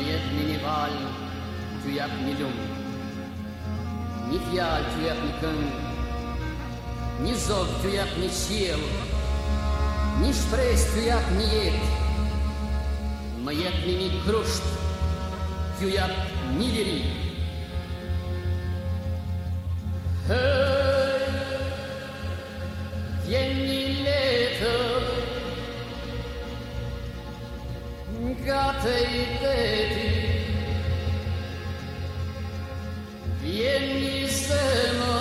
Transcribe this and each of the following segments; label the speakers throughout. Speaker 1: Soyetmeni val tüyap nilum. Ни фиал тюяк ни кын, ни зоб тюяк не чил, ни шпрейс тюяк не ед. мыек не ни крушт, тюяк не лири. Hey! Э, Gatë e i deti, vjen një zemë,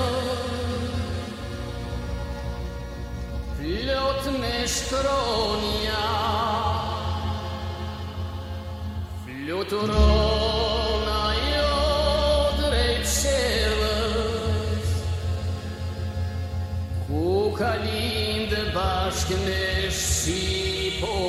Speaker 1: flot me shtronja, fluturona jo drejtë qevës, ku kalim dhe bashkë me shqipo.